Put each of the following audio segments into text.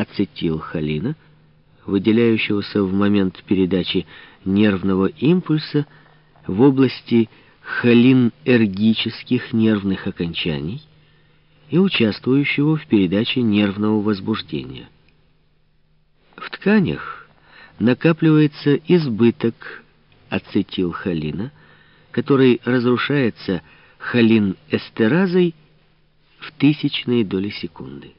ацетилхолина, выделяющегося в момент передачи нервного импульса в области холинергических нервных окончаний и участвующего в передаче нервного возбуждения. В тканях накапливается избыток ацетилхолина, который разрушается холинэстеразой в тысячные доли секунды.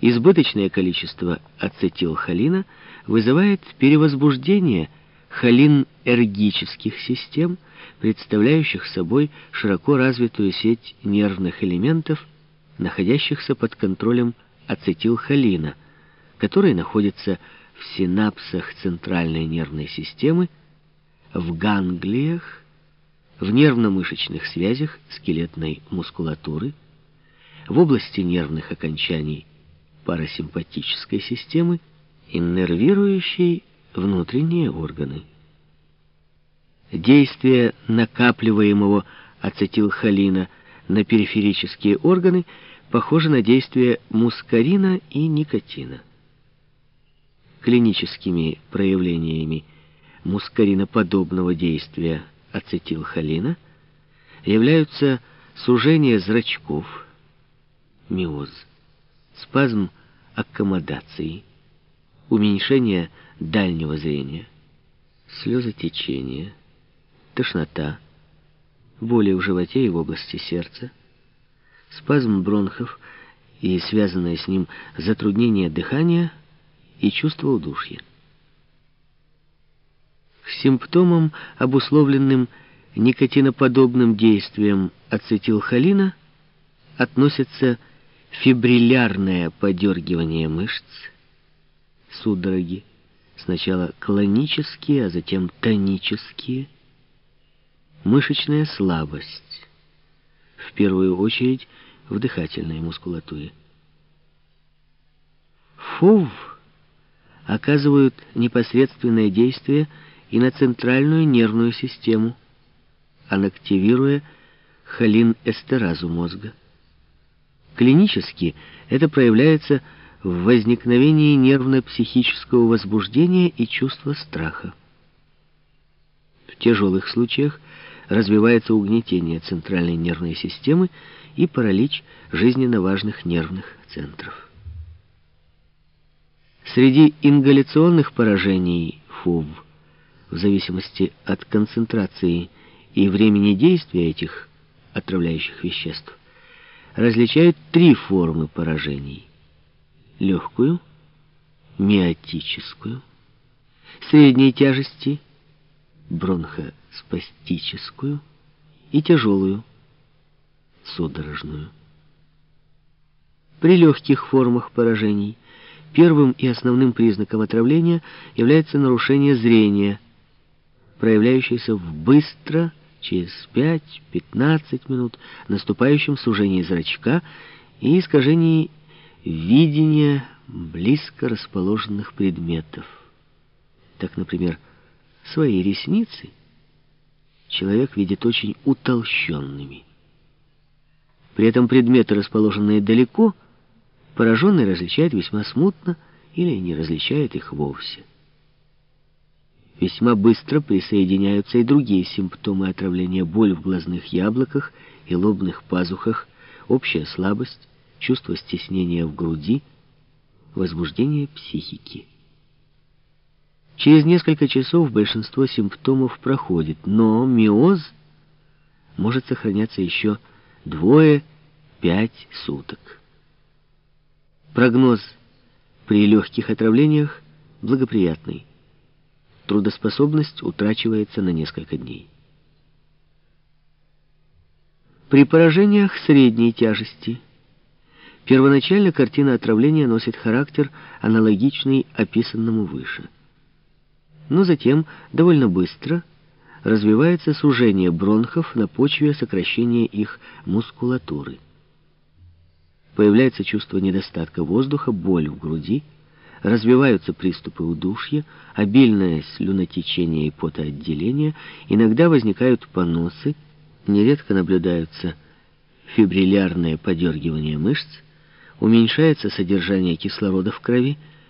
Избыточное количество ацетилхолина вызывает перевозбуждение холинергических систем, представляющих собой широко развитую сеть нервных элементов, находящихся под контролем ацетилхолина, который находится в синапсах центральной нервной системы, в ганглиях, в нервно-мышечных связях скелетной мускулатуры, в области нервных окончаний парасимпатической системы, иннервирующей внутренние органы. Действие накапливаемого ацетилхолина на периферические органы похоже на действие мускарина и никотина. Клиническими проявлениями мускариноподобного действия ацетилхолина являются сужение зрачков, миоз, спазм аккомодации, уменьшение дальнего зрения, слезотечение, тошнота, боли в животе и в области сердца, спазм бронхов и связанное с ним затруднение дыхания и чувство удушья. К симптомам, обусловленным никотиноподобным действием ацетилхолина, относятся фибриллярное подергивание мышц, судороги, сначала клонические, а затем тонические, мышечная слабость, в первую очередь в дыхательной мускулатуре. ФОВ оказывают непосредственное действие и на центральную нервную систему, анактивируя холинэстеразу мозга. Клинически это проявляется в возникновении нервно-психического возбуждения и чувства страха. В тяжелых случаях развивается угнетение центральной нервной системы и паралич жизненно важных нервных центров. Среди ингаляционных поражений ФУВ, в зависимости от концентрации и времени действия этих отравляющих веществ, различают три формы поражений. Легкую, миотическую, средней тяжести, бронхоспастическую и тяжелую, судорожную. При легких формах поражений первым и основным признаком отравления является нарушение зрения, проявляющееся в быстро, через 5-15 минут, наступающем сужении зрачка и искажении видения близко расположенных предметов. Так, например, свои ресницы человек видит очень утолщенными. При этом предметы, расположенные далеко, пораженный различает весьма смутно или не различает их вовсе. Весьма быстро присоединяются и другие симптомы отравления. Боль в глазных яблоках и лобных пазухах, общая слабость, чувство стеснения в груди, возбуждение психики. Через несколько часов большинство симптомов проходит, но миоз может сохраняться еще двое-пять суток. Прогноз при легких отравлениях благоприятный трудоспособность утрачивается на несколько дней. При поражениях средней тяжести первоначально картина отравления носит характер, аналогичный описанному выше. Но затем, довольно быстро, развивается сужение бронхов на почве сокращения их мускулатуры. Появляется чувство недостатка воздуха, боль в груди – развиваются приступы удушья, обильное слюнотечение и потоотделение, иногда возникают поносы, нередко наблюдаются фибриллярное подергивание мышц, уменьшается содержание кислорода в крови,